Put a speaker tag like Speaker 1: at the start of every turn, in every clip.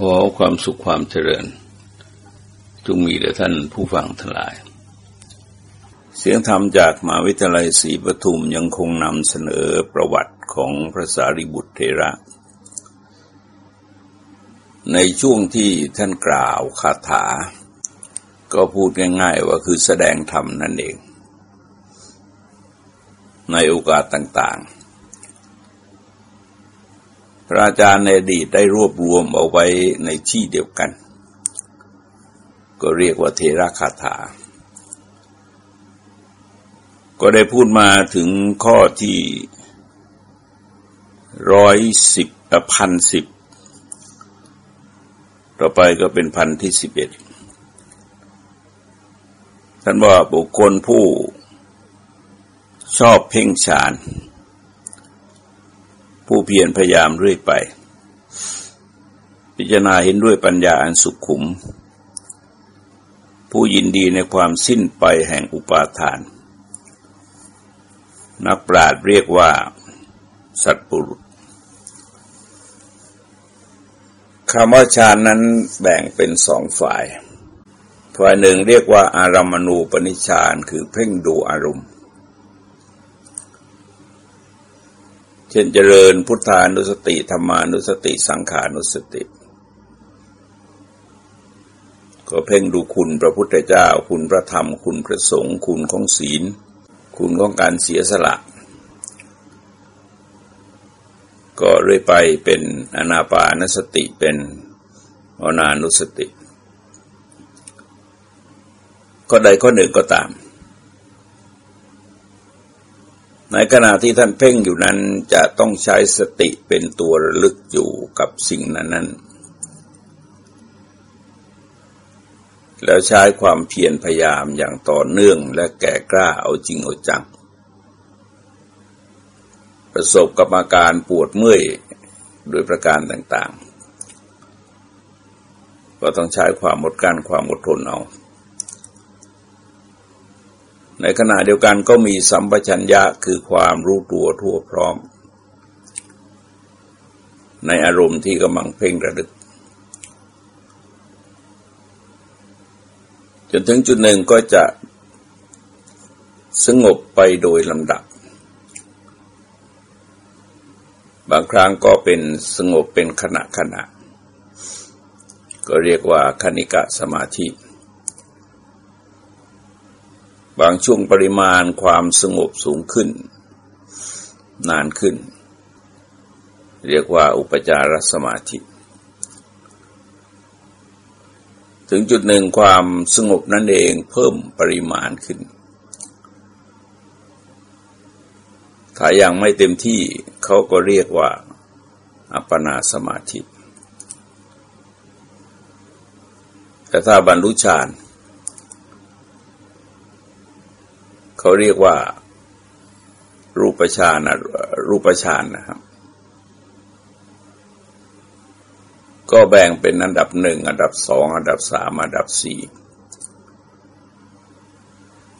Speaker 1: ขอความสุขความเจริญ จงมีแด่ท่านผู้ฟังทั้งหลาย เสียงธรรมจากมหาวิทยาลัยศรีปทุมยังคงนำเสนอประวัติของพระสารีบุตรเทระ ในช่วงที่ท่านกล่าวคาถา ก็พูดง่ายๆว่าคือแสดงธรรมนั่นเอง ในโอกาสต่างๆ พระอาจารย์ในอดีตได้รวบรวมเอาไว้ในที่เดียวกัน ก็เรียกว่าเทระคาถา ก็ได้พูดมาถึงข้อที่ร้อยสิบพันสิบต่อไปก็เป็นพันที่สิบเอ็ดท่านว่าบุคคลผู้ชอบเพ่งฌาน ผู้เพียรพยายามเรื่อยไป พิจารณาเห็นด้วยปัญญาอันสุขุม ผู้ยินดีในความสิ้นไปแห่งอุปาทาน นักปราชญ์เรียกว่า สัตปุรุษคำว่าฌานนั้นแบ่งเป็นสองฝ่าย ฝ่ายหนึ่งเรียกว่าอารามณูปนิชานคือเพ่งดูอารมณ์ ช่นเจริญพุทธานุสติธรรมานุสติ สังขานุสติ ก็เพ่งดูคุณพระพุทธเจ้า คุณพระธรรม คุณพระสงฆ์คุณของศีล คุณของการเสียสละ ก็เรื่อยไปเป็นอนาปานสติเป็นอนานุสติ ก็ใดก็หนึ่งก็ตาม ในขณะที่ท่านเพ่งอยู่นั้นจะต้องใช้สติเป็นตัวระลึกอยู่กับสิ่งนั้นนั้นแล้วใช้ความเพียรพยายามอย่างต่อเนื่องและแก่กล้าเอาจริงเอาจัง ประสบกับอาการปวดเมื่อยโดยประการต่างๆ ก็ต้องใช้ความอดกั้นความอดทนเอา ในขณะเดียวกันก็มีสัมปชัญญะคือความรู้ตัวทั่วพร้อม ในอารมณ์ที่กำลังเพ่งระลึก จนถึงจุดหนึ่งก็จะสงบไปโดยลำดับ บางครั้งก็เป็นสงบเป็นขณะขณะ ก็เรียกว่าคณิกะสมาธิ บางช่วงปริมาณความสงบสูงขึ้น นานขึ้น เรียกว่าอุปจารสมาธิ ถึงจุดหนึ่งความสงบนั่นเองเพิ่มปริมาณขึ้น ถ้ายังไม่เต็มที่เขาก็เรียกว่า อัปปนาสมาธิ แต่ถ้าบรรลุฌานเขาเรียกว่า รูปฌานรูปฌานนะครับ ก็แบ่งเป็นอันดับหนึ่งอันดับสองอันดับสามอันดับสี่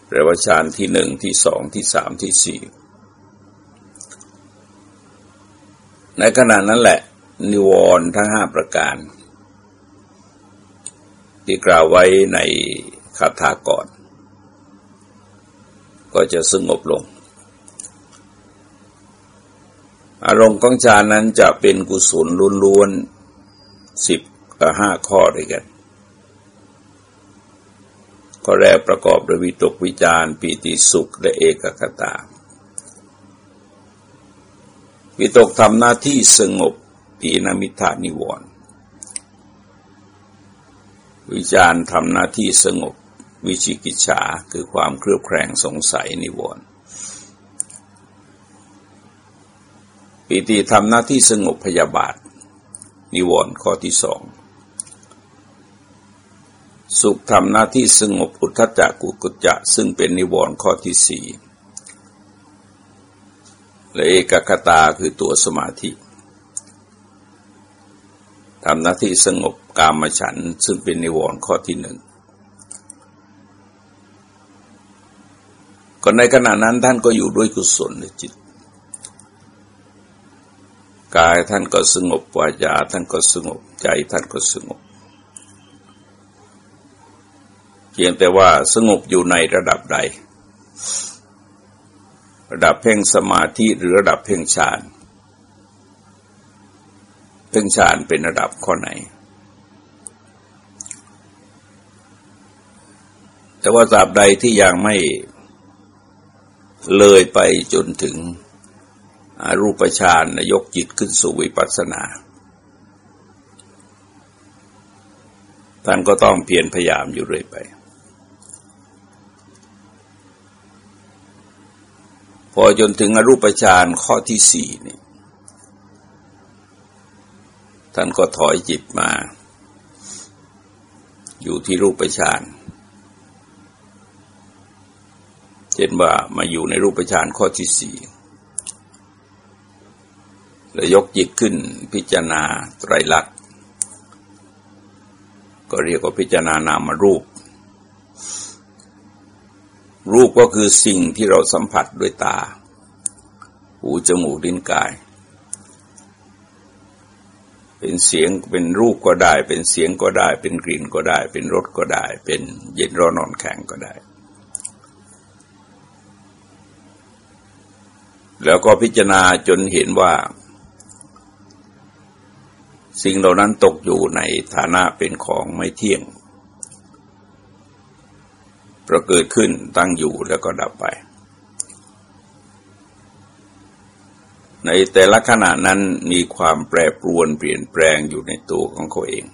Speaker 1: เรียกว่าฌานที่หนึ่งที่สองที่สามที่สี่ในขณะนั้นแหละ นิวรณ์ทั้งห้าประการ ที่กล่าวไว้ในคาถาก่อน ก็จะสงบลง อารมณ์ของฌานนั้นจะเป็นกุศลล้วนๆสิบกับห้าข้อด้วยกัน ข้อแรกประกอบด้วยวิตกวิจารปีติสุขและเอกคตา วิตกทำหน้าที่สงบปีนามิธานิวรณ์วิจารทำหน้าที่สงบ วิชิกิจฉาคือความเครือบแคลงสงสัยนิวรณ์ปิติทำหน้าที่สงบพยาบาท นิวรณ์ข้อที่สองสุขทำหน้าที่สงบอุทธจักกุกุจจะซึ่งเป็นนิวรณ์ข้อที่สี่และเอกคตาคือตัวสมาธิทำหน้าที่สงบกามฉันซึ่งเป็นนิวรณ์ข้อที่หนึ่ง ก็ในขณะนั้นท่านก็อยู่ด้วยกุศลในจิต กายท่านก็สงบวาจาท่านก็สงบใจท่านก็สงบเพียงแต่ว่าสงบอยู่ในระดับใด ระดับเพ่งสมาธิหรือระดับเพ่งฌานเพ่งฌานเป็นระดับข้อไหน แต่ว่าสาบใดที่ยังไม่ เลยไปจนถึงรูปฌานยกจิตขึ้นสู่วิปัสสนา ท่านก็ต้องเพียรพยายามอยู่เรื่อยไป พอจนถึงอรูปฌานข้อที่สี่นี่ท่านก็ถอยจิตมา อยู่ที่รูปฌาน เช่นว่ามาอยู่ในรูปฌานข้อที่สี่แล้วยกจิตขึ้นพิจารณาไตรลักษณ์ก็เรียกว่าพิจารณานามรูป รูปก็คือสิ่งที่เราสัมผัสด้วยตา หูจมูกลิ้นกาย เป็นเสียงเป็นรูปก็ได้ เป็นเสียงก็ได้ เป็นกลิ่นก็ได้ เป็นรสก็ได้ เป็นเย็นร้อนนอนแข็งก็ได้ แล้วก็พิจารณาจนเห็นว่า สิ่งเหล่านั้นตกอยู่ในฐานะเป็นของไม่เที่ยง ประเกิดขึ้นตั้งอยู่แล้วก็ดับไป ในแต่ละขณะนั้นมีความแปรปรวนเปลี่ยนแปลงอยู่ในตัวของเขาเอง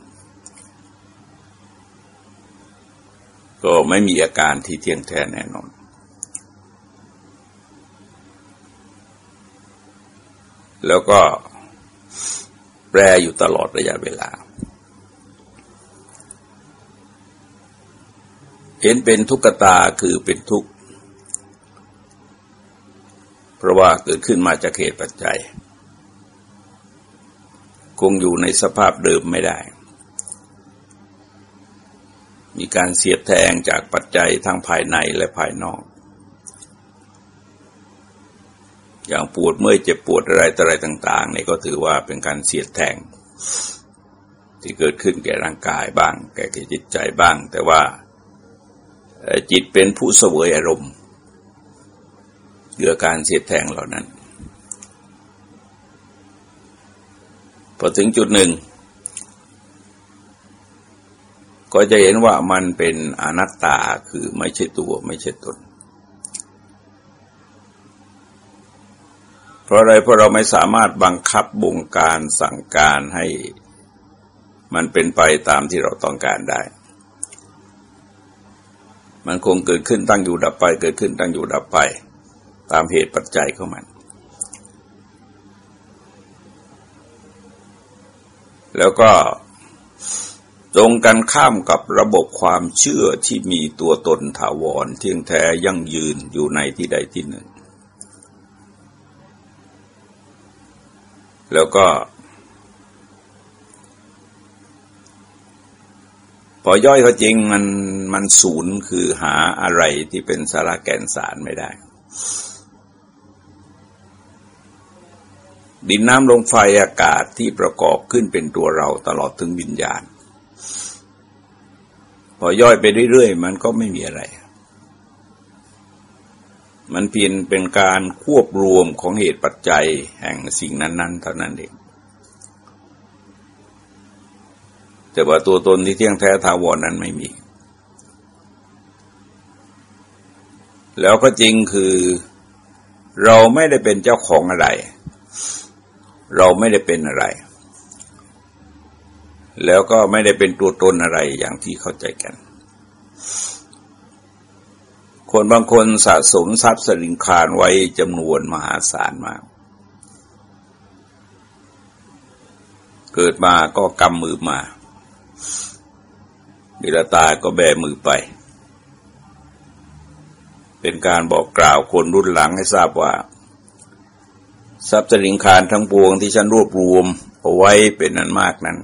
Speaker 1: ก็ไม่มีอาการที่เที่ยงแท้แน่นอน แล้วก็แปรอยู่ตลอดระยะเวลา เห็นเป็นทุกขตาคือเป็นทุกข์ เพราะว่าเกิดขึ้นมาจากเหตุปัจจัย คงอยู่ในสภาพเดิมไม่ได้ มีการเสียดแทงจากปัจจัยทั้งภายในและภายนอก อย่างปวดเมื่อยเจ็บปวดอะไรต่ออะไรต่างๆนี่ก็ถือว่าเป็นการเสียดแทง ที่เกิดขึ้นแก่ร่างกายบ้าง แก่จิตใจบ้าง แต่ว่าจิตเป็นผู้เสวยอารมณ์เกือการเสียดแทงเหล่านั้น พอถึงจุดหนึ่ง ก็จะเห็นว่ามันเป็นอนัตตาคือไม่ใช่ตัวไม่ใช่ตน เพราะอะไรเพราะเราไม่สามารถบังคับบงการสั่งการให้มันเป็นไปตามที่เราต้องการได้ มันคงเกิดขึ้นตั้งอยู่ดับไป เกิดขึ้นตั้งอยู่ดับไป ตามเหตุปัจจัยของมัน แล้วก็ตรงกันข้ามกับระบบความเชื่อที่มีตัวตนถาวรเที่ยงแท้ยั่งยืนอยู่ในที่ใดที่หนึ่ง แล้วก็ พอย่อยก็จริงมันมันศูนย์คือหาอะไรที่เป็นสาระแก่นสารไม่ได้ ดินน้ำลมไฟอากาศที่ประกอบขึ้นเป็นตัวเราตลอดถึงวิญญาณ พอย่อยไปเรื่อยๆ มันก็ไม่มีอะไร มันเพียงเป็นการควบรวมของเหตุปัจจัยแห่งสิ่งนั้น ๆ เท่านั้นเอง แต่ว่าตัวตนที่เที่ยงแท้ทาวรนั้นไม่มี แล้วก็จริงคือเราไม่ได้เป็นเจ้าของอะไร เราไม่ได้เป็นอะไร แล้วก็ไม่ได้เป็นตัวตนอะไรอย่างที่เข้าใจกัน คนบางคนสะสมทรัพย์สริงคารไว้จำนวนมหาศาลมาก เกิดมาก็กำมือมาเวลาตายก็แบมือไป เป็นการบอกกล่าวคนรุ่นหลังให้ทราบว่า ทรัพย์สริงคารทั้งปวงที่ฉันรวบรวมเอาไว้เป็นนั้นมากนั้น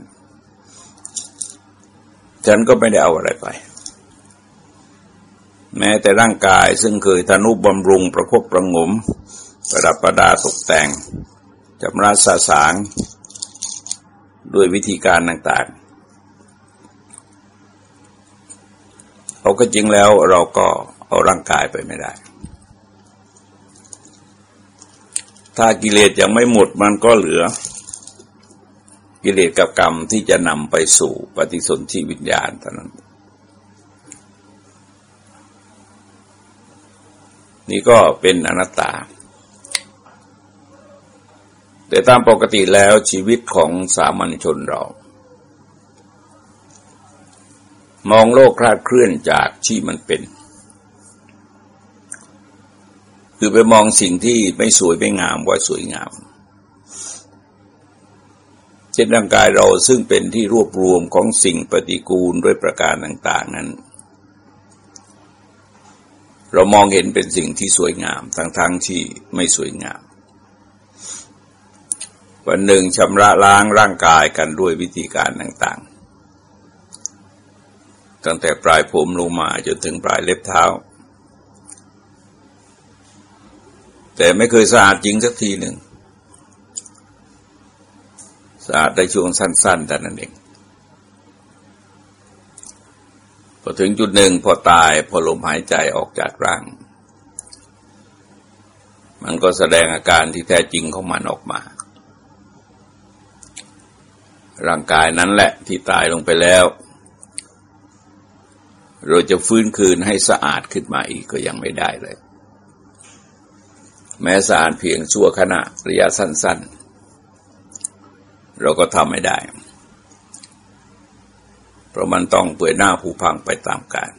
Speaker 1: ฉันก็ไม่ได้เอาอะไรไป แม้แต่ร่างกายซึ่งเคยทนุบำรุงประคบประงม ประดับประดาตกแต่งจำราสาสางด้วยวิธีการต่างๆเอาก็จริงแล้วเราก็เอาร่างกายไปไม่ได้ ถ้ากิเลสยังไม่หมดมันก็เหลือ กิเลสกับกรรมที่จะนำไปสู่ปฏิสนธิวิญญาณเท่านั้น นี่ก็เป็นอนัตตา แต่ตามปกติแล้วชีวิตของสามัญชนเรา มองโลกคลาดเคลื่อนจากที่มันเป็น คือไปมองสิ่งที่ไม่สวยไม่งามว่าสวยงามเช่นร่างกายเราซึ่งเป็นที่รวบรวมของสิ่งปฏิกูลด้วยประการต่าง ๆ นั้น เรามองเห็นเป็นสิ่งที่สวยงามทั้งๆทที่ไม่สวยงาม วันหนึ่งชำระล้างร่างกายกันด้วยวิธีการต่างๆ ตั้งแต่ปลายผมลงมาจนถึงปลายเล็บเท้า แต่ไม่เคยสะอาดจริงสักทีหนึ่งสะอาดได้ช่วงสั้นๆแต่นั้นเอง พอถึงจุดหนึ่งพอตายพอลมหายใจออกจากร่าง มันก็แสดงอาการที่แท้จริงของมันออกมา ร่างกายนั้นแหละที่ตายลงไปแล้ว เราจะฟื้นคืนให้สะอาดขึ้นมาอีกก็ยังไม่ได้เลย แม้สะอาดเพียงชั่วขณะระยะสั้น ๆ เราก็ทำไม่ได้ ราะมันต้องเปื่อยหน้าผูพังไปตามกาล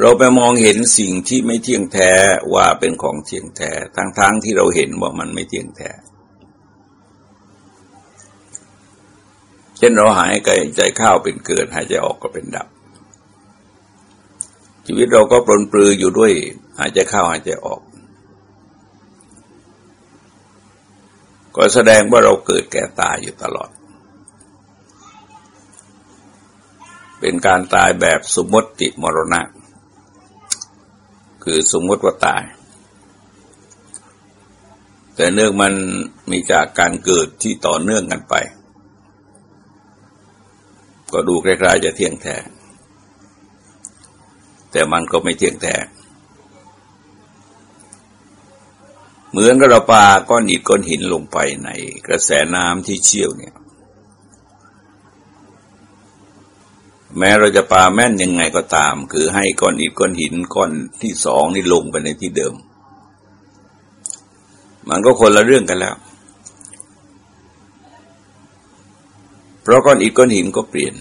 Speaker 1: เราไปมองเห็นสิ่งที่ไม่เที่ยงแท้ว่าเป็นของเที่ยงแท้ทั้งๆทที่เราเห็นว่ามันไม่เที่ยงแท้เช่นเราหายใจเข้าเป็นเกิดหายใจออกก็เป็นดับ ชีวิตเราก็ปลนปลืออยู่ด้วย หายใจเข้าหายใจออก ก็แสดงว่าเราเกิดแก่ตายอยู่ตลอด เป็นการตายแบบสมมติมรณะ คือสมมติว่าตาย แต่เนื่องมันมีจากการเกิดที่ต่อเนื่องกันไป ก็ดูคล้ายๆจะเที่ยงแท้แต่มันก็ไม่เที่ยงแท้เหมือนกับเราปาก้อนอิฐก้อนหินลงไปในกระแสน้ำที่เชี่ยวเนี่ย แม้เราจะปาแม่นยังไงก็ตาม คือให้ก้อนอิฐก้อนหินก้อนที่สองนี่ลงไปในที่เดิม มันก็คนละเรื่องกันแล้ว เพราะก้อนอิฐก้อนหินก็เปลี่ยน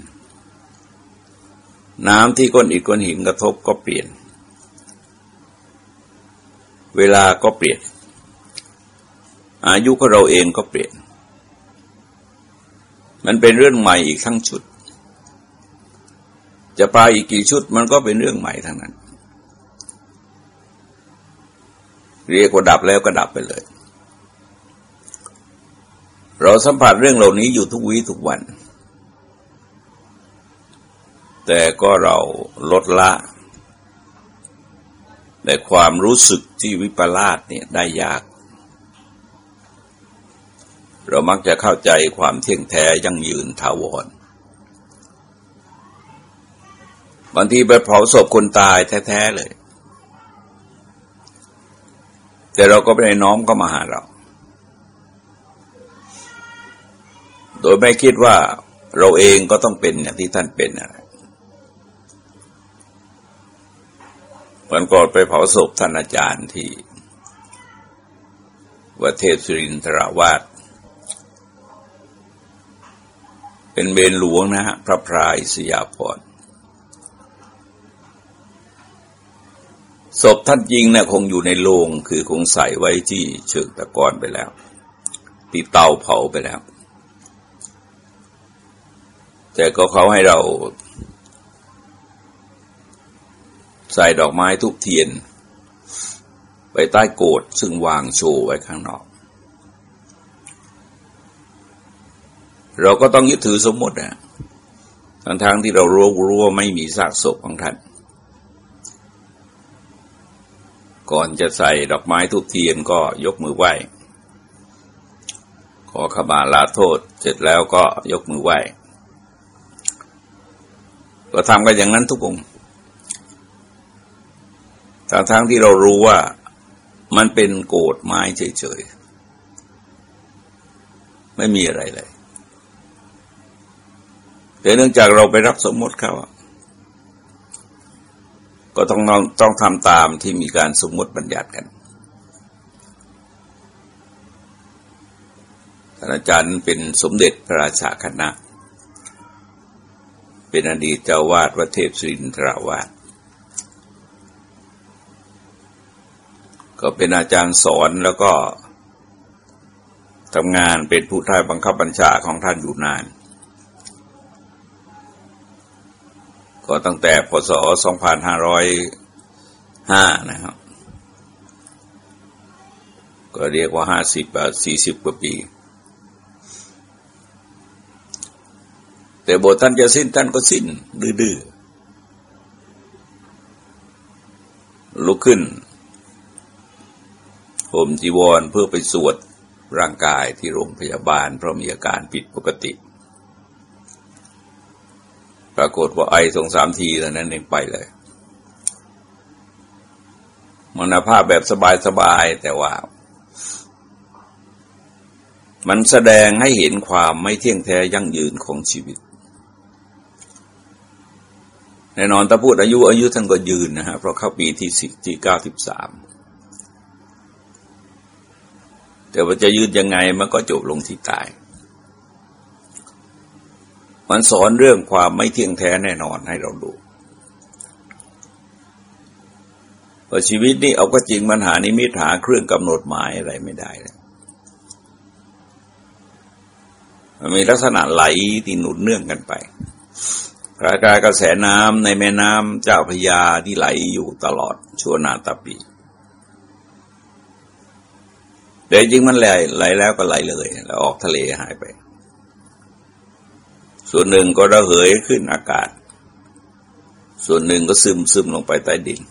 Speaker 1: น้ำที่ก้อนอิฐก้อนหินกระทบก็เปลี่ยน เวลาก็เปลี่ยน อายุของเราเองก็เปลี่ยน มันเป็นเรื่องใหม่อีกทั้งชุด จะปาอีกกี่ชุดมันก็เป็นเรื่องใหม่ทั้งนั้น เรียกว่าดับแล้วก็ดับไปเลย เราสัมผัสเรื่องเหล่านี้อยู่ทุกวีทุกวัน แต่ก็เราลดละ แต่ความรู้สึกที่วิปลาสเนี่ยได้ยาก เรามักจะเข้าใจความเที่ยงแท้ยั่งยืนถาวร บางทีไปเผาศพคนตายแท้ๆเลย แต่เราก็ไปน้อมก็มาหาเรา โดยไม่คิดว่าเราเองก็ต้องเป็นอย่างที่ท่านเป็นอะไรวันก่อนไปเผาศพท่านอาจารย์ที่วัดเทพสุรินทราวาสเป็นเบนหลวงนะฮะพระพรายสยาพร ศพท่านจริงนะ่ะคงอยู่ในโลงคือคงใส่ไว้ที่เชิงตะกอนไปแล้วที่เตาเผาไปแล้ว แต่ก็เขาให้เราใส่ดอกไม้ทุกเทียน ไปใต้โกดซึ่งวางโชว์ไว้ข้างนอก เราก็ต้องยึดถือสมมตินะทั้งทางที่เรารู้รู้ว่าไม่มีซากศพของท่าน ก่อนจะใส่ดอกไม้ทุกเทียนก็ยกมือไหว้ ขอขมาลาโทษ เสร็จแล้วก็ยกมือไหว้ก็ทำกันอย่างนั้นทุกองค์ทั้งทั้งที่เรารู้ว่ามันเป็นโกดไม้เฉยๆ ไม่มีอะไรเลยแต่เนื่องจากเราไปรับสมมติเขา ก็ต้องต้องทำตามที่มีการสมมติบัญญัติกันอาจารย์เป็นสมเด็จพระราชาคณะ เป็นอดีตเจ้าวาดวัดเทพศิรินทราวาสก็เป็นอาจารย์สอนแล้วก็ทำงานเป็นผู้ท้ายบังคับบัญชาของท่านอยู่นาน ก็ตั้งแต่พศ 2505 นะครับ ก็เรียกว่า 50 40 กว่าปี แต่บทท่านจะสิ้นท่านก็สิ้น ดื้อลุกขึ้นห่มจีวรเพื่อไปสวดร่างกายที่โรงพยาบาลเพราะมีอาการผิดปกติ ปรากฏว่าไอสองสามทีแล้วนั้นเองไปเลยมรณภาพแบบสบายๆแต่ว่า มันแสดงให้เห็นความไม่เที่ยงแท้ยั่งยืนของชีวิตแน่นอนถ้าพูดอายุอายุท่านก็ยืนนะฮะเพราะเข้าปีที่สิบที่เก้าสิบสามแต่ว่าจะยืนยังไงมันก็จบลงที่ตาย มันสอนเรื่องความไม่เที่ยงแท้แน่นอนให้เราดูว่าชีวิตนี้เอาก็จริงมันหานิมิตหาเครื่องกำหนดหมายอะไรไม่ได้เลยมันมีลักษณะไหลที่หนุนเนื่องกันไปกลายกระแสน้ำในแม่น้ำเจ้าพยาที่ไหลอยู่ตลอดชั่วนาตาปีแต่จริงมันไหลไหลแล้วก็ไหลเลย แล้วออกทะเลหายไป ส่วนหนึ่งก็ระเหยขึ้นอากาศ ส่วนหนึ่งก็ซึมซึมลงไปใต้ดิน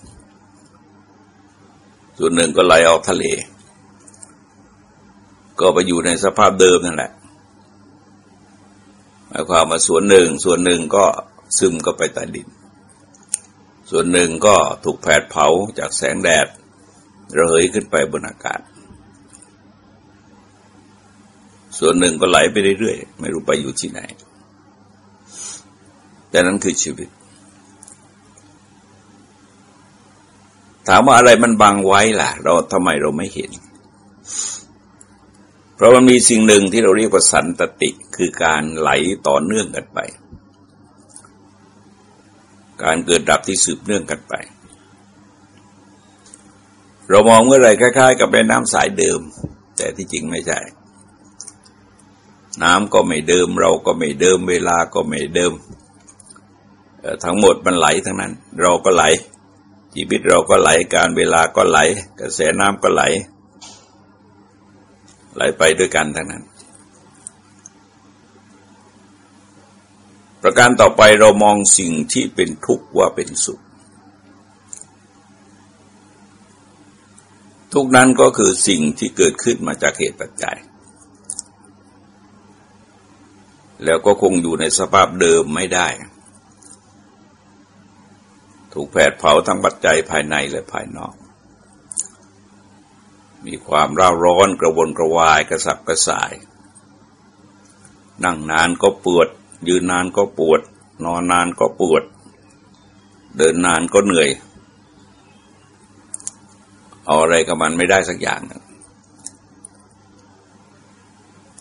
Speaker 1: ส่วนหนึ่งก็ไหลออกทะเล ก็ไปอยู่ในสภาพเดิมนั่นแหละหมายความว่าส่วนหนึ่ง ส่วนหนึ่งก็ซึมก็ไปใต้ดิน ส่วนหนึ่งก็ถูกแผดเผาจากแสงแดด ระเหยขึ้นไปบนอากาศ ส่วนหนึ่งก็ไหลไปเรื่อยๆ ไม่รู้ไปอยู่ที่ไหน แต่นั้นคือชีวิต ถามว่าอะไรมันบังไว้ล่ะ เราทำไมเราไม่เห็น เพราะมันมีสิ่งหนึ่งที่เราเรียกว่าสันตติคือการไหลต่อเนื่องกันไป การเกิดดับที่สืบเนื่องกันไป เรามองเมื่อไรคล้าย ๆ กับแม่น้ำสายเดิม แต่ที่จริงไม่ใช่น้ำก็ไม่เดิม เราก็ไม่เดิม เวลาก็ไม่เดิม ทั้งหมดมันไหลทั้งนั้น เราก็ไหล ชีวิตเราก็ไหลการเวลาก็ไหล กระแสน้ำก็ไหล ไหลไปด้วยกันทั้งนั้น ประการต่อไปเรามองสิ่งที่เป็นทุกข์ว่าเป็นสุข ทุกนั้นก็คือสิ่งที่เกิดขึ้นมาจากเหตุปัจจัยแล้วก็คงอยู่ในสภาพเดิมไม่ได้ ถูกแผดเผาทั้งปัจจัยภายในและภายนอก มีความร่าร้อนกระวนกระวายกระสับกระส่าย นั่งนานก็ปวด ยืนนานก็ปวด นอนนานก็ปวด เดินนานก็เหนื่อยเอาอะไรกับมันไม่ได้สักอย่าง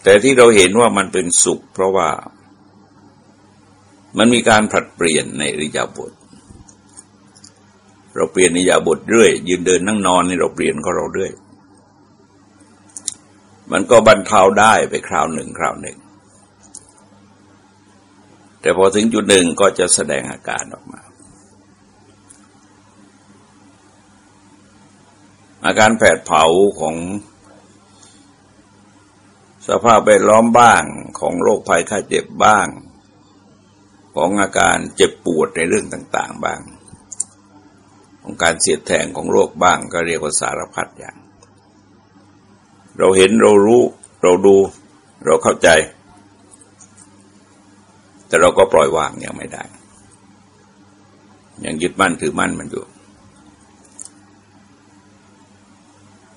Speaker 1: แต่ที่เราเห็นว่ามันเป็นสุข เพราะว่า มันมีการผลัดเปลี่ยนในริยาบท เราเปลี่ยนนิยาบทเรื่อย ยืนเดินนั่งนอนนี่เราเปลี่ยนก็เราเรื่อย มันก็บรรเทาได้ไปคราวหนึ่งคราวหนึ่ง แต่พอถึงจุดหนึ่งก็จะแสดงอาการออกมา อาการแผดเผาของสภาพแวดล้อมบ้างของโรคภัยไข้เจ็บบ้าง ของอาการเจ็บปวดในเรื่องต่าง ๆ บ้าง ของการเสียดแทงของโรคบ้าง ก็เรียกว่าสารพัดอย่าง เราเห็นเรารู้ เราดูเราเข้าใจ แต่เราก็ปล่อยวางยังไม่ได้ยังยึดมั่นถือมั่นมันอยู่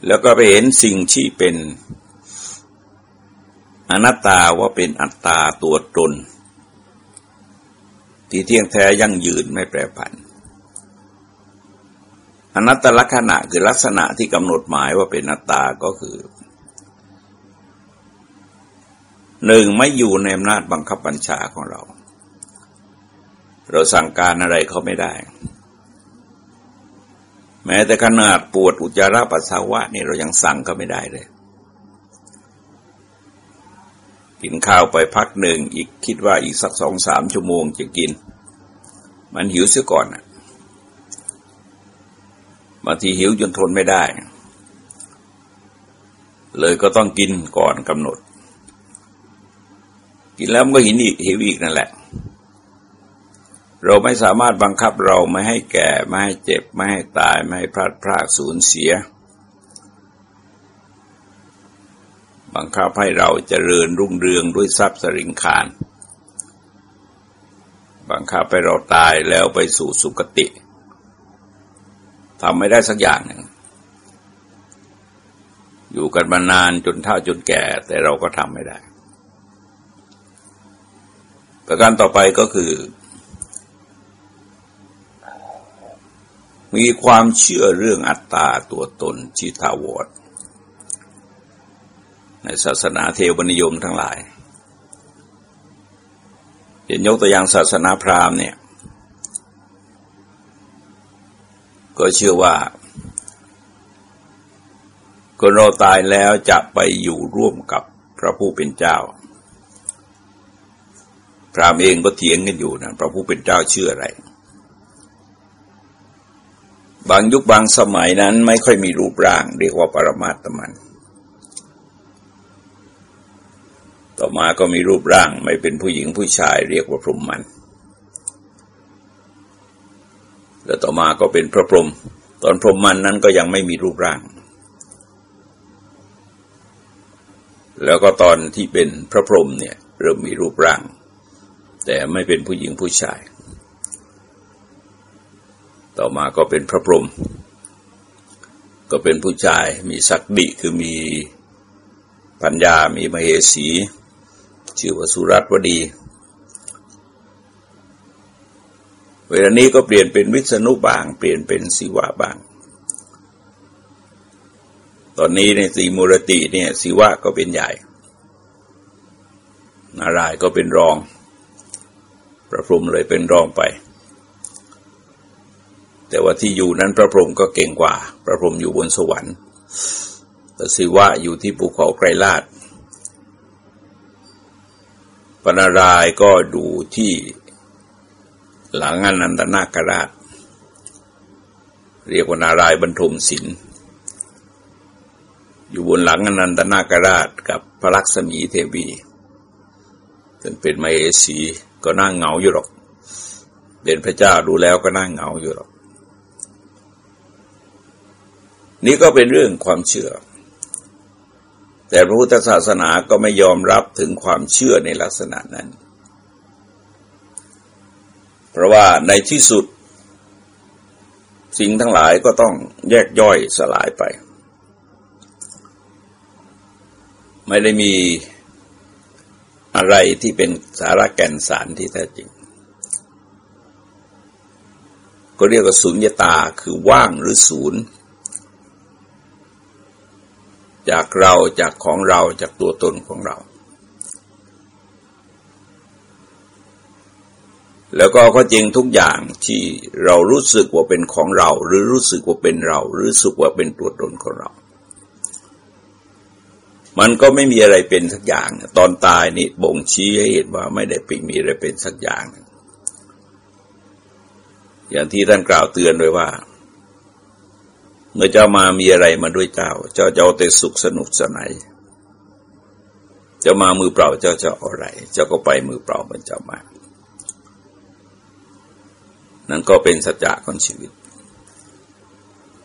Speaker 1: แล้วก็ไปเห็นสิ่งที่เป็นอนัตตาว่าเป็นอัตตาตัวตน ที่เที่ยงแท้ยั่งยืนไม่แปรผัน อนัตตลักษณะคือลักษณะที่กำหนดหมายว่าเป็นอัตตาก็คือหนึ่งไม่อยู่ในอำนาจบังคับบัญชาของเรา เราสั่งการอะไรเขาไม่ได้ แม้แต่ขนาดปวดอุจจาระปัสสาวะนี่เรายังสั่งเขาไม่ได้เลย กินข้าวไปพักหนึ่งอีกคิดว่าอีกสักสองสามชั่วโมงจะกิน มันหิวเสียก่อนอะ บางทีหิวจนทนไม่ได้ เลยก็ต้องกินก่อนกำหนด กินแล้วมันก็หินอีกหิวอีกนั่นแหละ เราไม่สามารถบังคับเราไม่ให้แก่ ไม่ให้เจ็บ ไม่ให้ตาย ไม่ให้พลาดพลาดสูญเสีย บังคับให้เราจเจริญรุ่งเรืองด้วยทรัพย์สริงคารบังคับให้เราตายแล้วไปสู่สุคติ ทำไม่ได้สักอย่างหนึ่ง อยู่กันมานานจนเฒ่าจนแก่ แต่เราก็ทำไม่ได้ ประการต่อไปก็คือ มีความเชื่อเรื่องอัตตาตัวตนชิตาวรในศาสนาเทวนิยมทั้งหลายเห็นยกตัวอย่างศาสนาพราหมณ์เนี่ย ก็เชื่อว่าคนเราตายแล้วจะไปอยู่ร่วมกับพระผู้เป็นเจ้า พรามเองก็เถียงกันอยู่นะพระผู้เป็นเจ้าเชื่ออะไร บางยุคบางสมัยนั้นไม่ค่อยมีรูปร่าง เรียกว่าปรมาตมัน ต่อมาก็มีรูปร่างไม่เป็นผู้หญิงผู้ชาย เรียกว่าพรหมมัน แล้วต่อมาก็เป็นพระพรหมตอนพรหมมันนั้นก็ยังไม่มีรูปร่าง แล้วก็ตอนที่เป็นพระพรหมเนี่ยเริ่มมีรูปร่าง แต่ไม่เป็นผู้หญิงผู้ชาย ต่อมาก็เป็นพระพรหมก็เป็นผู้ชายมีศักดิคือมีปัญญา มีมเหสี ชื่อว่าสุรัตวดี เวลานี้ก็เปลี่ยนเป็นวิษณุบาง เปลี่ยนเป็นสิวะบาง ตอนนี้ในสีมูรติเนี่ยสิวะก็เป็นใหญ่ นารายก็เป็นรองพระพรมเลยเป็นรองไป แต่ว่าที่อยู่นั้นพระพรหมก็เก่งกว่า พระพรหมอยู่บนสวรรค์ แต่สิวะอยู่ที่ภูเขาไกรลาดปนารายก็ดูที่ หลังอนันตนาคราช เรียกว่านารายบรรทมศิลอยู่บนหลังอนันตนาคราชกับพระลักษมีเทวีซึ่งเป็นมเหสีก็นั่งเหงาอยู่หรอก เป็นพระเจ้าดูแล้วก็นั่งเหงาอยู่หรอก นี่ก็เป็นเรื่องความเชื่อ แต่พระพุทธศาสนาก็ไม่ยอมรับถึงความเชื่อในลักษณะนั้น เพราะว่าในที่สุด สิ่งทั้งหลายก็ต้องแยกย่อยสลายไป ไม่ได้มีอะไรที่เป็นสาระแก่นสารที่แท้จริง ก็เรียกว่าสุญญตาคือว่างหรือศูนย์ จากเราจากของเราจากตัวตนของเรา แล้วก็ก็จริงทุกอย่างที่เรารู้สึกว่าเป็นของเรา หรือรู้สึกว่าเป็นเรา หรือรู้สึกว่าเป็นตัวตนของเรา มันก็ไม่มีอะไรเป็นสักอย่าง ตอนตายนี่บ่งชี้ให้เห็นว่าไม่ได้ปีมีอะไรเป็นสักอย่าง อย่างที่ท่านกล่าวเตือนไว้ว่า เมื่อเจ้ามามีอะไรมาด้วยเจ้า เจ้าจะเอาแต่สุขสนุกสนานจะมามือเปล่าเจ้าจะอาอะไร เจ้าก็ไปมือเปล่ามันจะมา นั่นก็เป็นสัจจะของชีวิต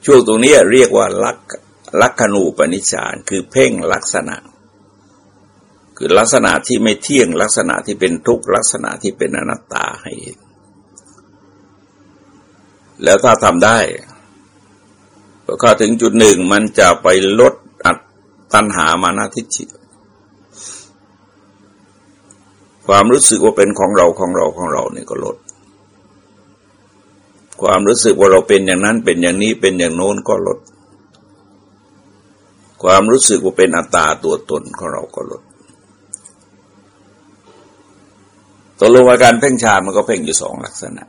Speaker 1: ช่วงตรงนี้เรียกว่าลักลักขณูปนิชานคือเพ่งลักษณะ คือลักษณะที่ไม่เที่ยงลักษณะที่เป็นทุกข์ลักษณะที่เป็นอนัตตาให้เห็น แล้วถ้าทำได้พอเข้าถึงจุดหนึ่งมันจะไปลดอัดตัณหามานาทิจิความรู้สึกว่าเป็นของเราของเราของเราเนี่ยก็ลด ความรู้สึกว่าเราเป็นอย่างนั้นเป็นอย่างนี้เป็นอย่างโน้นก็ลด ความรู้สึกว่าเป็นอัตตาตัวตนของเราก็ลดตกลงว่าการเพ่งฌานมันก็เพ่งอยู่สองลักษณะ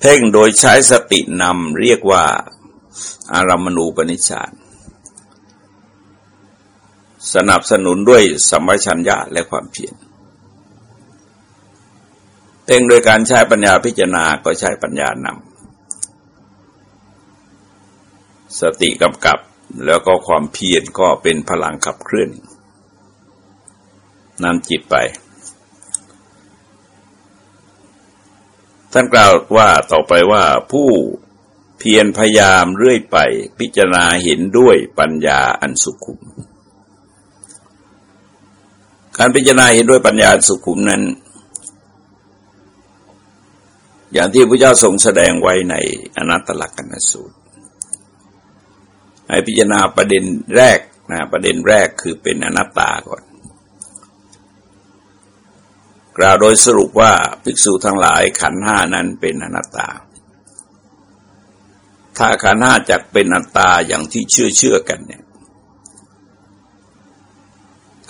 Speaker 1: เพ่งโดยใช้สตินำเรียกว่าอารามณูปนิชฌานสนับสนุนด้วยสัมปชัญญะและความเพียรเพ่งโดยการใช้ปัญญาพิจารณาก็ใช้ปัญญานำ สติกำกับ แล้วก็ความเพียรก็เป็นพลังขับเคลื่อนนำจิตไปท่านกล่าวว่าต่อไปว่าผู้เพียรพยายามเรื่อยไป พิจารณาเห็นด้วยปัญญาอันสุขุม การพิจารณาเห็นด้วยปัญญาสุขุมนั้น อย่างที่พระเจ้าทรงแสดงไว้ในอนัตตลักษณสูตร ให้พิจารณาประเด็นแรกนะประเด็นแรกคือเป็นอนัตตาก่อน กล่าวโดยสรุปว่าภิกษุทั้งหลายขันห้านั้นเป็นอนัตตา ถ้าขันห้าจักเป็นอัตตาอย่างที่เชื่อเชื่อกันเนี่ย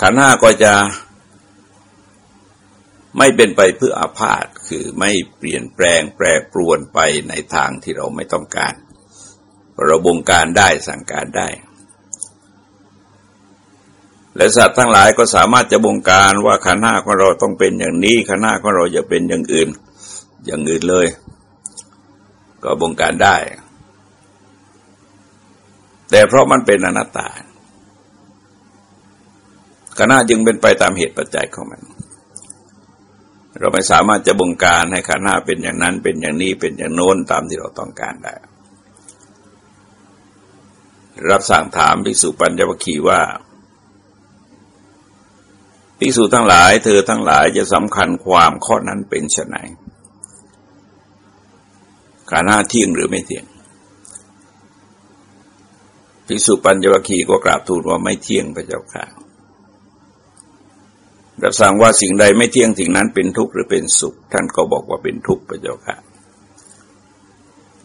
Speaker 1: ขันห้าก็จะไม่เป็นไปเพื่ออาพาธคือไม่เปลี่ยนแปลงแปรปรวนไปในทางที่เราไม่ต้องการ เราบงการได้สั่งการได้ และสัตว์ทั้งหลายก็สามารถจะบงการว่าขันห้าของเราต้องเป็นอย่างนี้ขันห้าของเราจะเป็นอย่างอื่น อย่างอื่นเลย ก็บงการได้ แต่เพราะมันเป็นอนัตตาขันห้าจึงเป็นไปตามเหตุปัจจัยของมันเราไม่สามารถจะบงการให้ขันห้าเป็นอย่างนั้นเป็นอย่างนี้เป็นอย่างโน้นตามที่เราต้องการได้ รับสั่งถามภิกษุปัญจวัคคีว่าภิกษุทั้งหลาย เธอทั้งหลายจะสำคัญความข้อนั้นเป็นไนขันห้าเที่ยงหรือไม่เที่ยงภิกษุปัญจวัคคีย์ก็กราบทูลว่าไม่เที่ยงพระเจ้าค่ะรับสั่งว่าสิ่งใดไม่เที่ยงสิ่งนั้นเป็นทุกข์หรือเป็นสุข ท่านก็บอกว่าเป็นทุกข์พระเจ้าค่ะ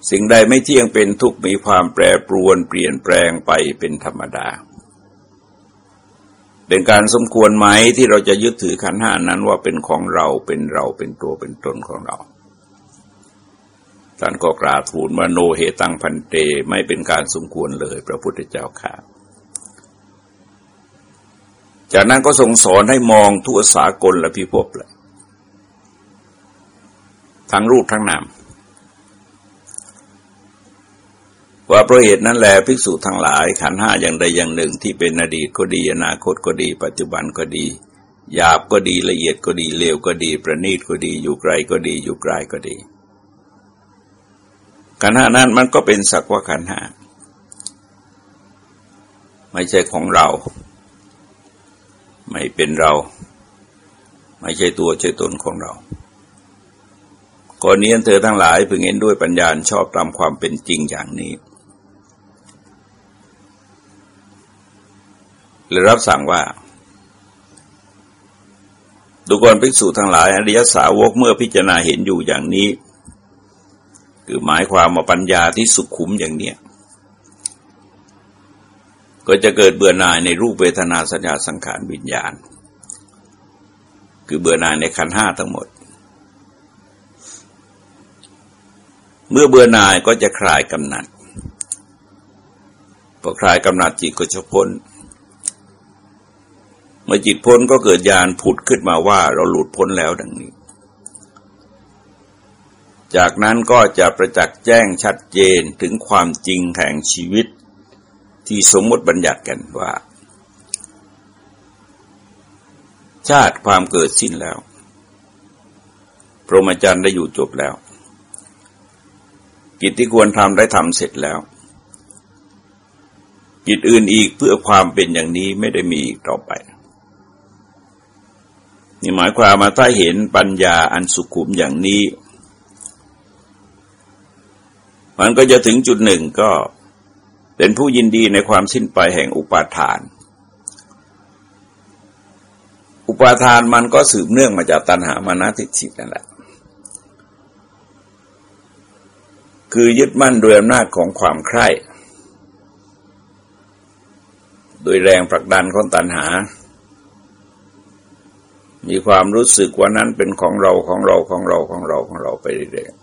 Speaker 1: สิ่งใดไม่เที่ยงเป็นทุกข์มีความแปรปรวนเปลี่ยนแปลงไปเป็นธรรมดา เป็นการสมควรไหมที่เราจะยึดถือขันห้านั้นว่าเป็นของเราเป็นเราเป็นตัวเป็นตนของเราท่านก็กราบทูลว่าโนเหตังพันเตไม่เป็นการสมควรเลย พระพุทธเจ้าค่ะจากนั้นก็ทรงสอนให้มองทั่วสากลและพิภพเลยทั้งรูปทั้งนาม ว่าเพราะเหตุนั้นแหละภิกษุทั้งหลาย ขันห้าอย่างใดอย่างหนึ่งที่เป็นอดีตก็ดีอนาคตก็ดี ปัจจุบันก็ดีหยาบก็ดีละเอียดก็ดีเลวก็ดี ประณีตก็ดี อยู่ไกลก็ดี อยู่ไกลก็ดี ขันห้านั้นมันก็เป็นสักว่าขันห้าไม่ใช่ของเรา ไม่เป็นเรา ไม่ใช่ตัวใช่ตนของเราก่อนนี้เธอทั้งหลายพึงเห็นด้วยปัญญาชอบตามความเป็นจริงอย่างนี้ เลยรับสั่งว่าดูกรภิกษุทั้งหลาย อริยสาวกเมื่อพิจารณาเห็นอยู่อย่างนี้ คือหมายความมาปัญญาที่สุขุมอย่างเนี้ยก็จะเกิดเบื่อหน่ายในรูปเวทนาสัญญาสังขารวิญญาณ คือเบื่อหน่ายในขันห้าทั้งหมด เมื่อเบื่อหน่ายก็จะคลายกำหนัดพอคลายกำหนัดจิตก็จะพ้น เมื่อจิตพ้นก็เกิดญาณผุดขึ้นมาว่าเราหลุดพ้นแล้วดังนี้ จากนั้นก็จะประจักษ์แจ้งชัดเจนถึงความจริงแห่งชีวิตที่สมมติบัญญัติกันว่า ชาติความเกิดสิ้นแล้ว พรหมจรรย์ได้อยู่จบแล้ว กิจที่ควรทำได้ทำเสร็จแล้วจิตอื่นอีกเพื่อความเป็นอย่างนี้ไม่ได้มีอีกต่อไป นี่หมายความมาถ้าเห็นปัญญาอันสุขุมอย่างนี้ มันก็จะถึงจุดหนึ่งก็เป็นผู้ยินดีในความสิ้นไปแห่งอุปาทาน อุปาทานมันก็สืบเนื่องมาจากตัณหามานาทิฏฐินั่นแหละ คือยึดมั่นโดยอำนาจของความใคร่ โดยแรงผลักดันของตัณหา มีความรู้สึกว่านั้นเป็นของเราของเราของเราของเราของเราไปเรื่อยๆ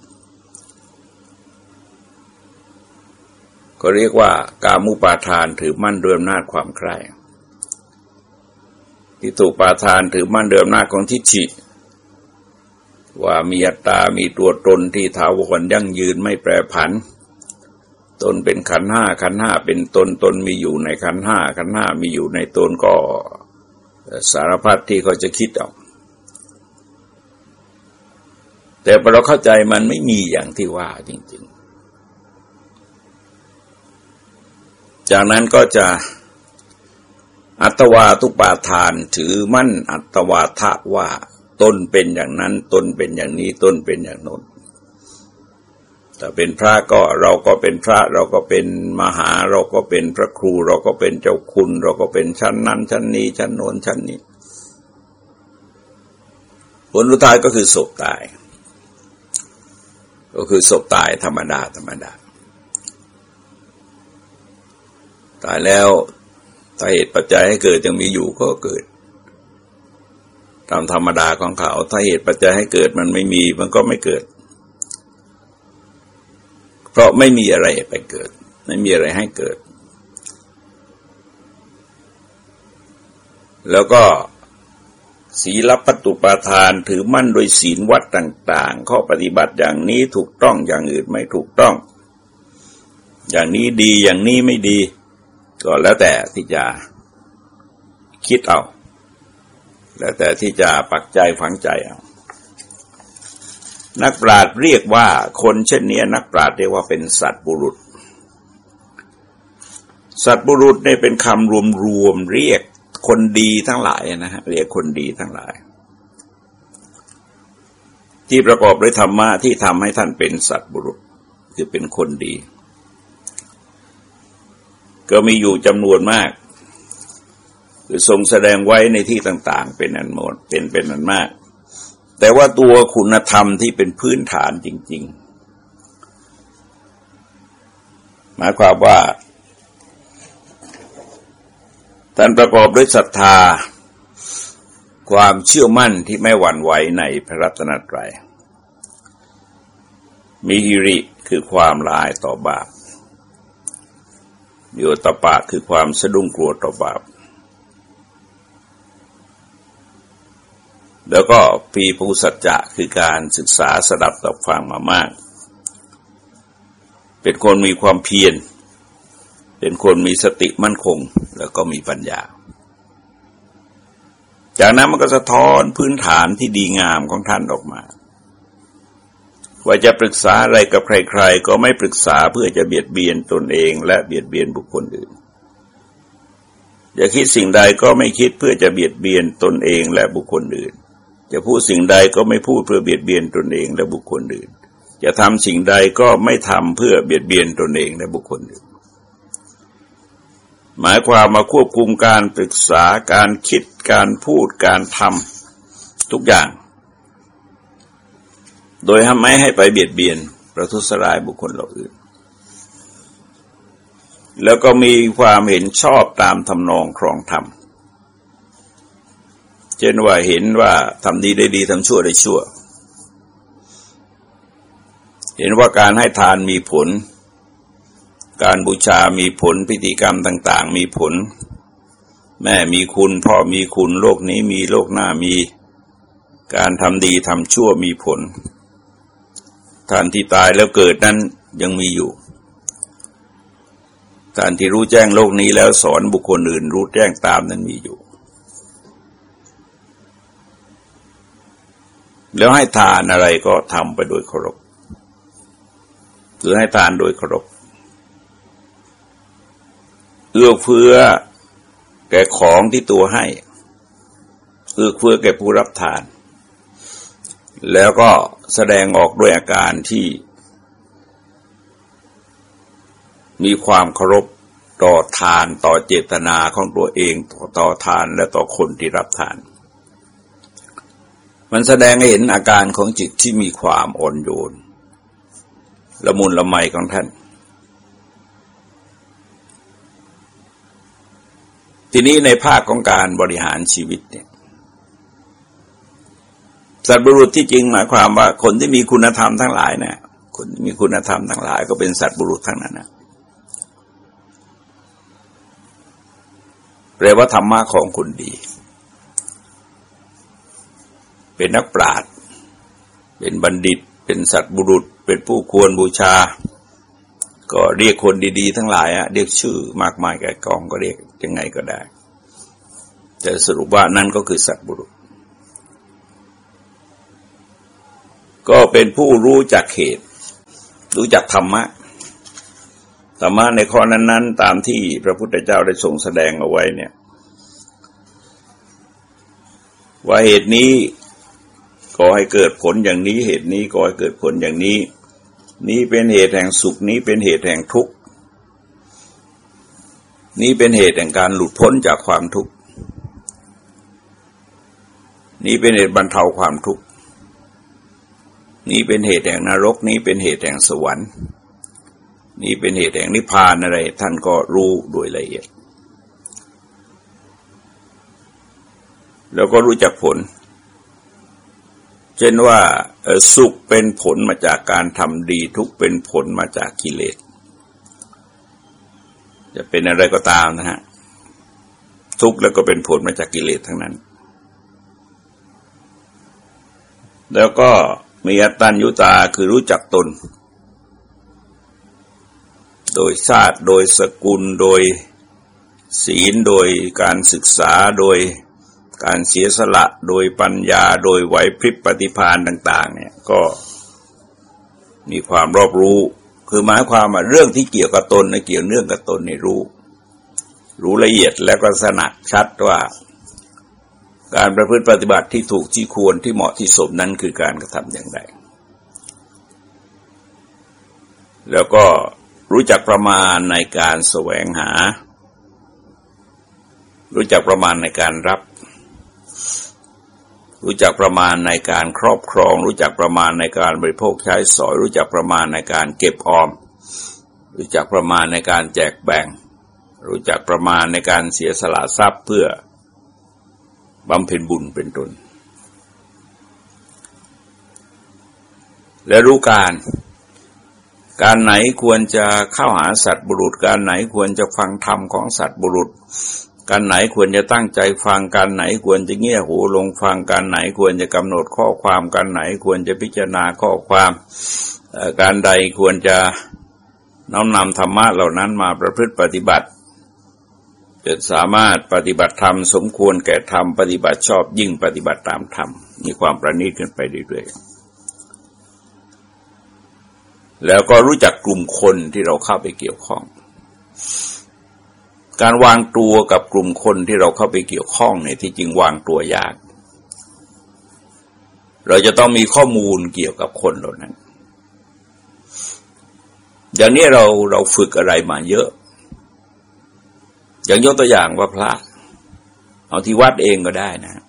Speaker 1: ก็เรียกว่ากามุปาทานถือมั่นเดิมนาจความใคร่ทิฏฐุปาทานถือมั่นเดิมนาจของทิฏฐิว่ามีอัตตา มีตัวตนที่ถาวรยั่งยืนไม่แปรผัน ตนเป็นขันห้าขันห้าเป็นตนตนมีอยู่ในขันห้าขันห้ามีอยู่ในตนก็ สารพัดที่เขาจะคิดเอาแต่พอเราเข้าใจมันไม่มีอย่างที่ว่าจริง ๆ จากนั้นก็จะอัตวาทุปาทานถือมั่นอัตวาทะว่าตนเป็นอย่างนั้นตนเป็นอย่างนี้ตนเป็นอย่างโน้น แต่เป็นพระก็เราก็เป็นพระเราก็เป็นมหาเราก็เป็นพระครู เราก็เป็นเจ้าคุณ เราก็เป็นชั้นนั้นชั้นนี้ ชั้นโน้นชั้นนี้ผลสุดท้ายก็คือศพตาย ก็คือศพตายธรรมดา ธรรมดา ตายแล้วถ้าเหตุปัจจัยให้เกิดยังมีอยู่ก็เกิด ตามธรรมดาของเขาถ้าเหตุปัจจัยให้เกิดมันไม่มีมันก็ไม่เกิด ราะไม่มีอะไรไปเกิด ไม่มีอะไรให้เกิด แล้วก็ศีลปตุปาทานถือมั่นโดยศีลวัดต่าง ๆ ข้อปฏิบัติอย่างนี้ถูกต้องอย่างอื่นไม่ถูกต้อง อย่างนี้ดีอย่างนี้ไม่ดี ก็แล้วแต่ที่จะคิดเอา แล้วแต่ที่จะปักใจฝังใจเอา นักปราชญ์เรียกว่าคนเช่นนี้นักปราชญ์เรียกว่าเป็นสัตบุรุษ สัตบุรุษเนี่ยเป็นคำรวมๆเรียกคนดีทั้งหลายนะฮะเรียกคนดีทั้งหลาย ที่ประกอบด้วยธรรมะที่ทำให้ท่านเป็นสัตบุรุษ คือเป็นคนดี ก็มีอยู่จำนวนมาก คือทรงแสดงไว้ในที่ต่าง ๆ เป็นอันหมดเป็นเป็นอันมาก แต่ว่าตัวคุณธรรมที่เป็นพื้นฐานจริง ๆ หมายความว่าท่านประกอบด้วยศรัทธา ความเชื่อมั่นที่ไม่หวั่นไหวในพระรัตนตรัย มีฮิริคือความลายต่อบาปโอตปะคือความสะดุ้งกลัวต่อบาป แล้วก็ปีภูสัจจะคือการศึกษาสดับตับฟังมามาก เป็นคนมีความเพียร เป็นคนมีสติมั่นคง แล้วก็มีปัญญา จากนั้นมันก็สะท้อนพื้นฐานที่ดีงามของท่านออกมาว่าจะปรึกษาอะไรกับใคร ๆ ก็ไม่ปรึกษาเพื่อจะเบียดเบียนตนเองและเบียดเบียนบุคคลอื่นจะคิดสิ่งใดก็ไม่คิดเพื่อจะเบียดเบียนตนเองและบุคคลอื่น จะพูดสิ่งใดก็ไม่พูดเพื่อเบียดเบียนตนเองและบุคคลอื่น จะทำสิ่งใดก็ไม่ทำเพื่อเบียดเบียนตนเองและบุคคลอื่น หมายความมาควบคุมการปรึกษาการคิดการพูดการทำทุกอย่าง โดยทำไม่ให้ไปเบียดเบียนประทุษร้ายบุคคลเราอื่น แล้วก็มีความเห็นชอบตามทำนองครองธรรม เช่นว่าเห็นว่าทำดีได้ดีทำชั่วได้ชั่ว เห็นว่าการให้ทานมีผล การบูชามีผลพิธีกรรมต่าง ๆ มีผล แม่มีคุณพ่อมีคุณโลกนี้มีโลกหน้ามีการทำดีทำชั่วมีผลท่านที่ตายแล้วเกิดนั้นยังมีอยู่ท่านที่รู้แจ้งโลกนี้แล้วสอนบุคคลอื่นรู้แจ้งตามนั้นมีอยู่ แล้วให้ทานอะไรก็ทำไปโดยเคารพหรือให้ทานโดยเคารพเอื้อเฟื้อแก่ของที่ตัวให้เอื้อเฟื้อแก่ผู้รับทาน แล้วก็แสดงออกด้วยอาการที่ มีความเคารพต่อทานต่อเจตนาของตัวเองต่อทานและต่อคนที่รับทาน มันแสดงให้เห็นอาการของจิตที่มีความอ่อนโยนละมุนละไมของท่าน ทีนี้ในภาคของการบริหารชีวิตเนี่ยสัตว์บุรุษที่จริงหมายความว่า คนที่มีคุณธรรมทั้งหลายเนะี่ยคนที่มีคุณธรรมทั้งหลาย ก็เป็นสัตว์บุรุษทั้งนั้นนะแปลว่าธรรมะของคนดี เป็นนักปราชญ์เป็นบัณฑิต เป็นสัตว์บุรุษ เป็นผู้ควรบูชา ก็เรียกคนดี ๆ ทั้งหลายอะเรียกชื่อมากมายแก่กองก็เรียกยังไงก็ได้ แต่สรุปว่านั่นก็คือสัตว์บุรุษ ก็เป็นผู้รู้จักเหตุ รู้จักธรรมะธรรมะในข้อนั้น ๆ ตามที่พระพุทธเจ้าได้ทรงแสดงเอาไว้เนี่ยว่าเหตุนี้ ก่อให้เกิดผลอย่างนี้เหตุนี้ก่อให้เกิดผลอย่างนี้ นี้เป็นเหตุแห่งสุขนี้เป็นเหตุแห่งทุกข์นี้เป็นเหตุแห่งการหลุดพ้นจากความทุกข์นี้เป็นเหตุบรรเทาความทุกข์นี้เป็นเหตุแห่งนรก นี้เป็นเหตุแห่งสวรรค์ นี่เป็นเหตุแห่งนิพพานอะไร ท่านก็รู้โดยละเอียด แล้วก็รู้จักผล เช่นว่าสุขเป็นผลมาจากการทำดี ทุกเป็นผลมาจากกิเลส จะเป็นอะไรก็ตามนะฮะ ทุกแล้วก็เป็นผลมาจากกิเลสทั้งนั้น แล้วก็มีอัตตัญญุตาคือรู้จักตน โดยชาติโดยสกุลโดยศีลโดยการศึกษาโดย การเสียสละโดยปัญญาโดยไหวพริบปฏิพานต่าง ๆ เนี่ยก็มีความรอบรู้ คือหมายความว่าเรื่องที่เกี่ยวกับตนในเกี่ยวเนื่องกับตนในรู้ รู้ละเอียดแล้วก็สนักชัดว่า การประพฤติปฏิบัติที่ถูกที่ควรที่เหมาะที่สมนั้นคือการกระทำอย่างไรแล้วก็รู้จักประมาณในการแสวงหา รู้จักประมาณในการรับ รู้จักประมาณในการครอบครอง รู้จักประมาณในการบริโภคใช้สอย รู้จักประมาณในการเก็บออม รู้จักประมาณในการแจกแบ่ง รู้จักประมาณในการเสียสละทรัพย์เพื่อบำเพ็ญบุญเป็นต้นและรู้การ การไหนควรจะเข้าหาสัตว์บุรุษ การไหนควรจะฟังธรรมของสัตว์บุรุษ การไหนควรจะตั้งใจฟังการไหนควรจะเงี่ยหูลงฟังการไหนควรจะกำหนดข้อความการไหนควรจะพิจารณาข้อความการใดควรจะน้อมนำธรรมะเหล่านั้นมาประพฤติปฏิบัติจะสามารถปฏิบัติธรรมสมควรแก่ธรรมปฏิบัติชอบยิ่งปฏิบัติตามธรรมมีความประณีตขึ้นไปเรื่อยๆแล้วก็รู้จักกลุ่มคนที่เราเข้าไปเกี่ยวข้อง การวางตัวกับกลุ่มคนที่เราเข้าไปเกี่ยวข้องเนี่ยที่จริงวางตัวยาก เราจะต้องมีข้อมูลเกี่ยวกับคนเหล่านั้น อย่างนี้เราเราฝึกอะไรมาเยอะ อย่างยกตัวอย่างว่าพระ เอาที่วัดเองก็ได้นะ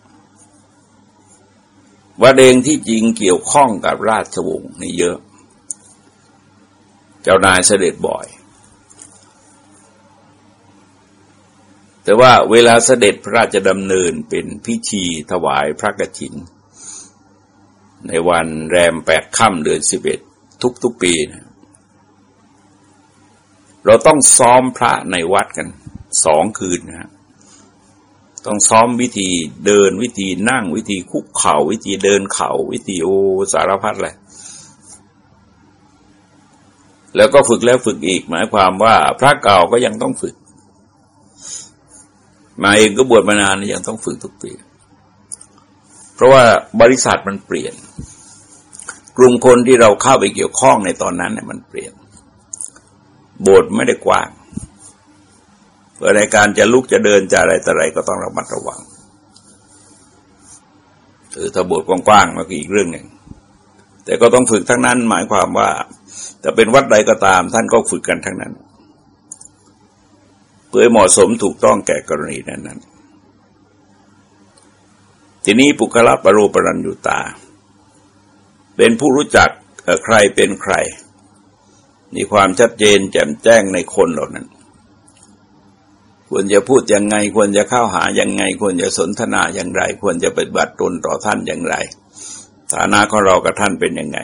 Speaker 1: วัดเองที่จริงเกี่ยวข้องกับราชวงศ์นี่เยอะ เจ้านายเสด็จบ่อย แต่ว่าเวลาเสด็จพระราชดำเนินเป็นพิธีถวายพระกฐิน ในวันแรมแปดค่ำเดือนสิบเอ็ดทุกๆปีนะเราต้องซ้อมพระในวัดกันสองคืนนะต้องซ้อมวิธีเดินวิธีนั่งวิธีคุกเข่าวิธีเดินเข่าวิธีโอสารพัดเลยแล้วก็ฝึกแล้วฝึกอีกหมายความว่าพระเก่าก็ยังต้องฝึก มาเองก็บวชมานานยังต้องฝึกทุกปี เพราะว่าบริษัทมันเปลี่ยน กลุ่มคนที่เราเข้าไปเกี่ยวข้องในตอนนั้นเนี่ยมันเปลี่ยน โบสถ์ไม่ได้กว้างเพื่อในการจะลุกจะเดินจะอะไรแต่อะไรก็ต้องระมัดระวังหรือถ้าบทกว้างๆมันก็อีกเรื่องหนึ่ง แต่ก็ต้องฝึกทั้งนั้นหมายความว่าจะเป็นวัดใดก็ตามท่านก็ฝึกกันทั้งนั้น เพื่อเหมาะสมถูกต้องแก่กรณีนั้นนั้นทีนี้ปุคละปรโรปรัญยุตา เป็นผู้รู้จักใครเป็นใคร มีความชัดเจนแจ่มแจ้งในคนเหล่านั้น ควรจะพูดยังไง ควรจะเข้าหายังไง ควรจะสนทนาอย่างไร ควรจะปฏิบัติตนต่อท่านอย่างไร ฐานะของเรากับท่านเป็นยังไง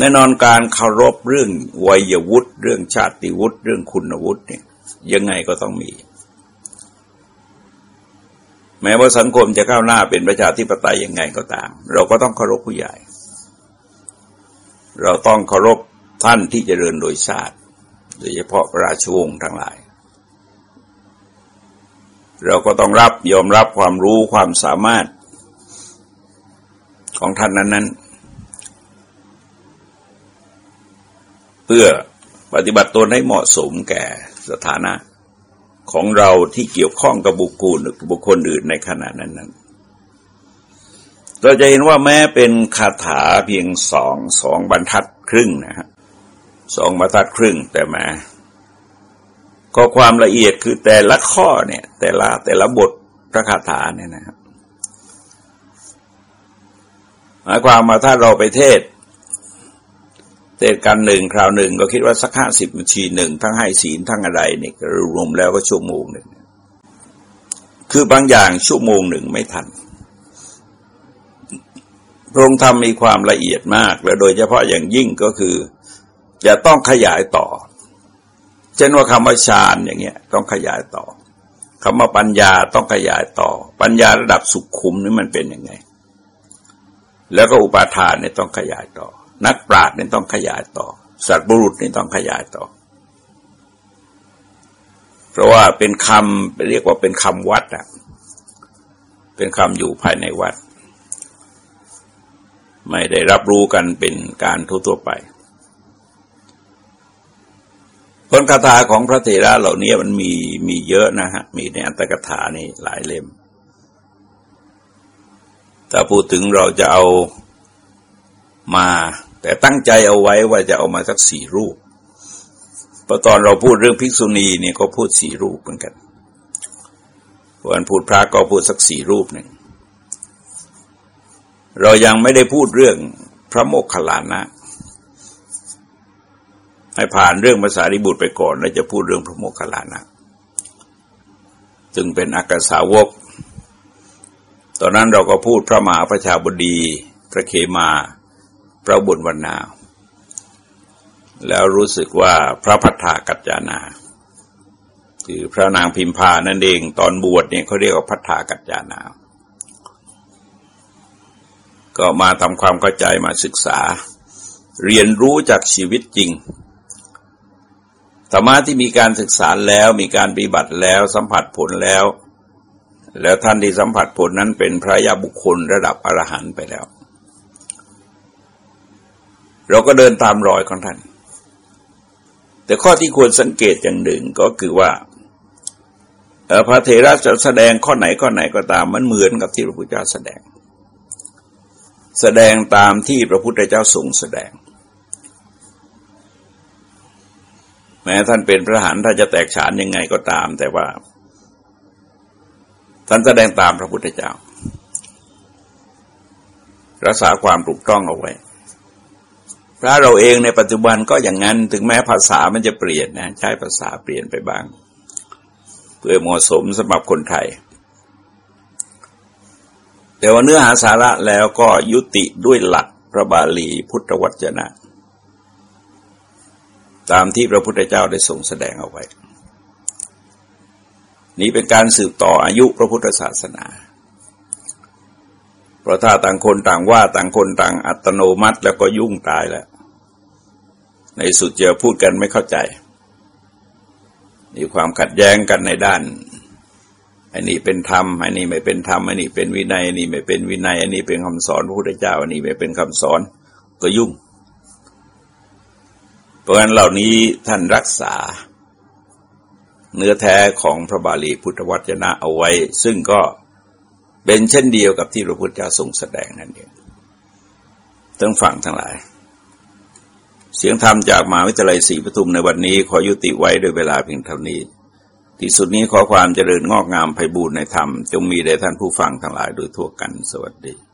Speaker 1: แน่นอนการเคารพเรื่องวัยวุฒิเรื่องชาติวุฒิเรื่องคุณวุฒิเนี่ยยังไงก็ต้องมี แม้ว่าสังคมจะก้าวหน้าเป็นประชาธิปไตยยังไงก็ตาม เราก็ต้องเคารพผู้ใหญ่ เราต้องเคารพท่านที่จเจริญโดยชาติ โดยเฉพาะระราชวงศ์ทั้งหลาย เราก็ต้องรับยอมรับความรู้ความสามารถของท่านนั้น ๆ พื่อปฏิบัติตนให้เหมาะสมแก่สถานะของเราที่เกี่ยวข้องกับบุคคลบุคคลอื่นในขณะนั้นนั้นเราจะเห็นว่าแม้เป็นคาถาเพียงสองสองบรรทัดครึ่งนะฮะสองบรรทัดครึ่งแต่มาก็ความละเอียดคือแต่ละข้อเนี่ย แต่ละแต่ละบทพระคาถาเนี่ยนะครับหมายความมาถ้าเราไปเทศ เทศกันหนึ่งคราวหนึ่งก็คิดว่าสักห้าสิบนาทีหนึ่งทั้งให้ศีลทั้งอะไรนี่รวมแล้วก็ชั่วโมงหนึ่งคือบางอย่างชั่วโมงหนึ่งไม่ทันพระองค์ทำมีความละเอียดมาก และโดยเฉพาะอย่างยิ่งก็คือจะต้องขยายต่อ เช่นว่าคำว่าฌานอย่างเงี้ยต้องขยายต่อคำว่าปัญญาต้องขยายต่อ ปัญญาระดับสุขคุมนี่มันเป็นยังไง แล้วก็อุปาทานเนี่ยต้องขยายต่อ นักปราชญ์นี่ต้องขยายต่อ สัตว์บุรุษนี่ต้องขยายต่อ เพราะว่าเป็นคำเรียกว่าเป็นคำวัดอะเป็นคำอยู่ภายในวัด ไม่ได้รับรู้กันเป็นการทั่วๆไปผลคาถาของพระเถระเหล่านี้มันมีมีเยอะนะฮะ มีในอันตกถานี่หลายเล่ม ถ้าพูดถึงเราจะเอามา แต่ตั้งใจเอาไว้ว่าจะเอามาสักสี่รูปพอตอนเราพูดเรื่องภิกษุณีเนี่ยก็พูดสี่รูปเหมือนกันวันพูดพระก็พูดสักสี่รูปหนึ่ง เรายังไม่ได้พูดเรื่องพระโมคคัลลานะให้ผ่านเรื่องภาษาริบุตรไปก่อน แล้วจะพูดเรื่องพระโมคคัลลานะจึงเป็นอากาสาวก ตอนนั้นเราก็พูดพระมหาประชาบดี พระเคมา พระบุญวรรณา แล้วรู้สึกว่าพระพัฒากัจจานา คือพระนางพิมพานั่นเองตอนบวชเนี่ยเขาเรียกว่าพัฒากัจจานา ก็มาทำความเข้าใจมาศึกษา เรียนรู้จากชีวิตจริงธรรมะที่มีการศึกษาแล้วมีการปฏิบัติแล้วสัมผัสผลแล้ว แล้วท่านที่สัมผัสผลนั้นเป็นพระยาบุคคลระดับอรหันต์ไปแล้ว เราก็เดินตามรอยของท่าน แต่ข้อที่ควรสังเกตอย่างหนึ่งก็คือว่าพระเถระจะแสดงข้อไหนข้อไหนก็ตามมันเหมือนกับที่พระพุทธเจ้าแสดง แสดงตามที่พระพุทธเจ้าทรงแสดง แม้ท่านเป็นพระหันถ้าจะแตกฉานยังไงก็ตาม แต่ว่า ท่านแสดงตามพระพุทธเจ้า รักษาความถูกต้องเอาไว้ พระเราเองในปัจจุบันก็อย่างนั้นถึงแม้ภาษามันจะเปลี่ยนนะ ใช้ภาษาเปลี่ยนไปบ้าง เพื่อเหมาะสมสำหรับคนไทย แต่ว่าเนื้อหาสาระแล้วก็ยุติด้วยหลักพระบาลีพุทธวจนะ ตามที่พระพุทธเจ้าได้ทรงแสดงเอาไว้ นี้เป็นการสืบต่ออายุพระพุทธศาสนาเพราะถ้าต่างคนต่างว่าต่างคนต่างอัตโนมัติแล้วก็ยุ่งตายแล้ว ในสุดจะพูดกันไม่เข้าใจ มีความขัดแย้งกันในด้านอันนี้เป็นธรรมอันนี้ไม่เป็นธรรมอันนี้เป็นวินัยอันนี้ไม่เป็นวินัยอันนี้เป็นคำสอนพระพุทธเจ้าอันนี้ไม่เป็นคำสอนก็ยุ่ง เพราะฉะนั้นเหล่านี้ท่านรักษา เนื้อแท้ของพระบาลีพุทธวจนะเอาไว้ ซึ่งก็เป็นเช่นเดียวกับที่พระพุทธเจ้าทรงแสดงนั่นเองต้องฟังทั้งหลาย เสียงธรรมจากมหาวิทยาลัยศรีปทุมในวันนี้ขอยุติไว้ด้วยเวลาเพียงเท่านี้ ที่สุดนี้ขอความเจริญงอกงามไพบูรณ์ในธรรม จงมีแด่ท่านผู้ฟังทั้งหลายโดยทั่วกันสวัสดี